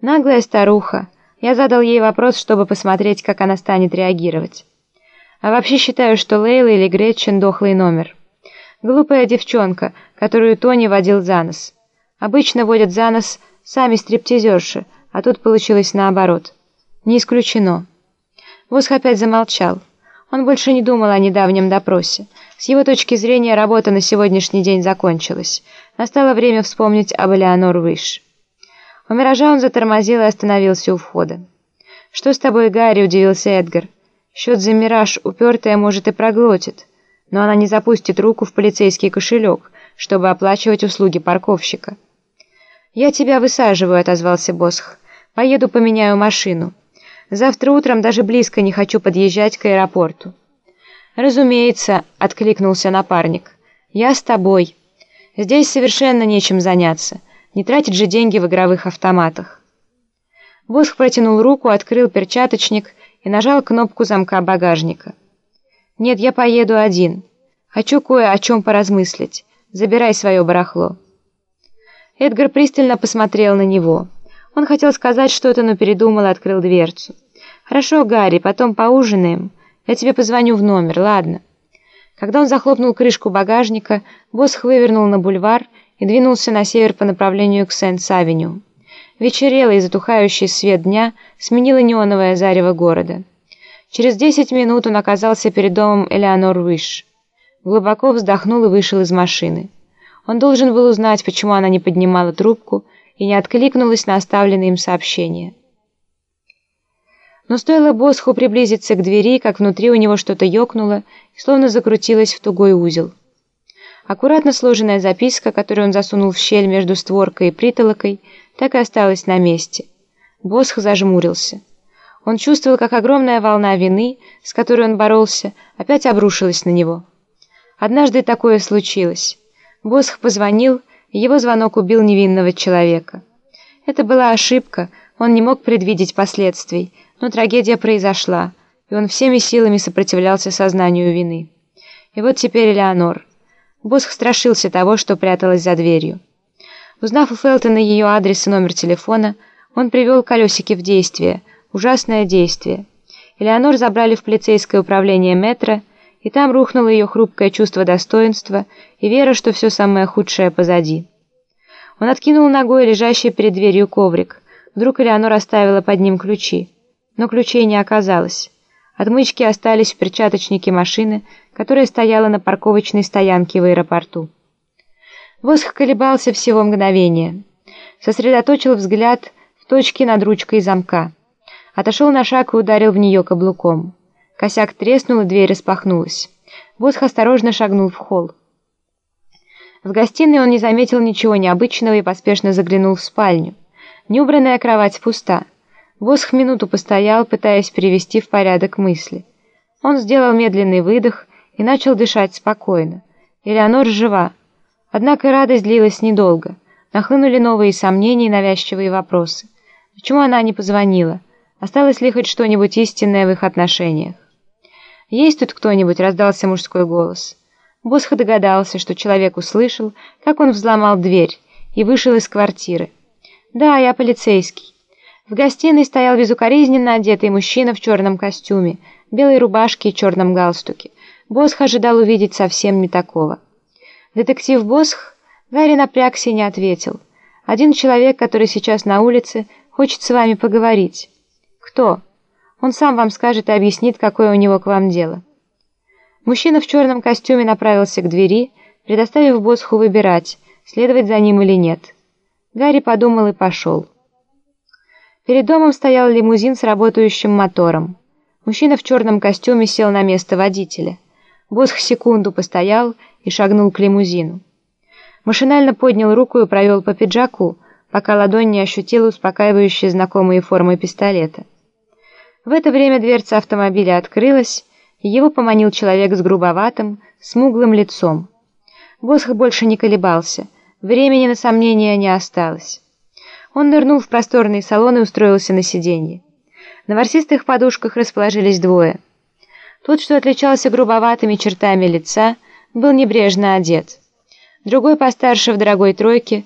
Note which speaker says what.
Speaker 1: Наглая старуха. Я задал ей вопрос, чтобы посмотреть, как она станет реагировать. А вообще считаю, что Лейла или Гретчен дохлый номер. Глупая девчонка, которую Тони водил за нос. Обычно водят за нос сами стриптизерши, а тут получилось наоборот. Не исключено. Восх опять замолчал. Он больше не думал о недавнем допросе. С его точки зрения работа на сегодняшний день закончилась. Настало время вспомнить об Элеонор Выш. У «Миража» он затормозил и остановился у входа. «Что с тобой, Гарри?» – удивился Эдгар. «Счет за «Мираж» упертая, может, и проглотит, но она не запустит руку в полицейский кошелек, чтобы оплачивать услуги парковщика». «Я тебя высаживаю», – отозвался Босх. «Поеду поменяю машину. Завтра утром даже близко не хочу подъезжать к аэропорту». «Разумеется», — откликнулся напарник. «Я с тобой. Здесь совершенно нечем заняться. Не тратить же деньги в игровых автоматах». Босх протянул руку, открыл перчаточник и нажал кнопку замка багажника. «Нет, я поеду один. Хочу кое о чем поразмыслить. Забирай свое барахло». Эдгар пристально посмотрел на него. Он хотел сказать что-то, но передумал и открыл дверцу. «Хорошо, Гарри, потом поужинаем». Я тебе позвоню в номер, ладно?» Когда он захлопнул крышку багажника, Босх вывернул на бульвар и двинулся на север по направлению к Сент-Савеню. Вечерело, и затухающий свет дня сменило неоновое зарево города. Через десять минут он оказался перед домом Элеонор Уиш. Глубоко вздохнул и вышел из машины. Он должен был узнать, почему она не поднимала трубку и не откликнулась на оставленные им сообщения. Но стоило Босху приблизиться к двери, как внутри у него что-то ёкнуло и словно закрутилось в тугой узел. Аккуратно сложенная записка, которую он засунул в щель между створкой и притолокой, так и осталась на месте. Босх зажмурился. Он чувствовал, как огромная волна вины, с которой он боролся, опять обрушилась на него. Однажды такое случилось. Босх позвонил, и его звонок убил невинного человека. Это была ошибка, он не мог предвидеть последствий, но трагедия произошла, и он всеми силами сопротивлялся сознанию вины. И вот теперь Элеонор. Босх страшился того, что пряталось за дверью. Узнав у Фелтона ее адрес и номер телефона, он привел колесики в действие. Ужасное действие. Элеонор забрали в полицейское управление метро, и там рухнуло ее хрупкое чувство достоинства и вера, что все самое худшее позади. Он откинул ногой лежащий перед дверью коврик. Вдруг Элеонор оставила под ним ключи но ключей не оказалось. Отмычки остались в перчаточнике машины, которая стояла на парковочной стоянке в аэропорту. Воск колебался всего мгновения. Сосредоточил взгляд в точке над ручкой замка. Отошел на шаг и ударил в нее каблуком. Косяк треснул, и дверь распахнулась. Воск осторожно шагнул в холл. В гостиной он не заметил ничего необычного и поспешно заглянул в спальню. Неубранная кровать пуста. Восх минуту постоял, пытаясь привести в порядок мысли. Он сделал медленный выдох и начал дышать спокойно. Элеонор жива. Однако радость длилась недолго. Нахлынули новые сомнения и навязчивые вопросы. Почему она не позвонила? Осталось ли хоть что-нибудь истинное в их отношениях? «Есть тут кто-нибудь?» — раздался мужской голос. Босх догадался, что человек услышал, как он взломал дверь и вышел из квартиры. «Да, я полицейский». В гостиной стоял безукоризненно одетый мужчина в черном костюме, белой рубашке и черном галстуке. Босх ожидал увидеть совсем не такого. Детектив Босх Гарри напрягся и не ответил. «Один человек, который сейчас на улице, хочет с вами поговорить». «Кто?» «Он сам вам скажет и объяснит, какое у него к вам дело». Мужчина в черном костюме направился к двери, предоставив Босху выбирать, следовать за ним или нет. Гарри подумал и пошел. Перед домом стоял лимузин с работающим мотором. Мужчина в черном костюме сел на место водителя. Босх секунду постоял и шагнул к лимузину. Машинально поднял руку и провел по пиджаку, пока ладонь не ощутила успокаивающие знакомые формы пистолета. В это время дверца автомобиля открылась, и его поманил человек с грубоватым, смуглым лицом. Босх больше не колебался, времени на сомнения не осталось. Он нырнул в просторный салон и устроился на сиденье. На ворсистых подушках расположились двое. Тот, что отличался грубоватыми чертами лица, был небрежно одет. Другой постарше в дорогой тройке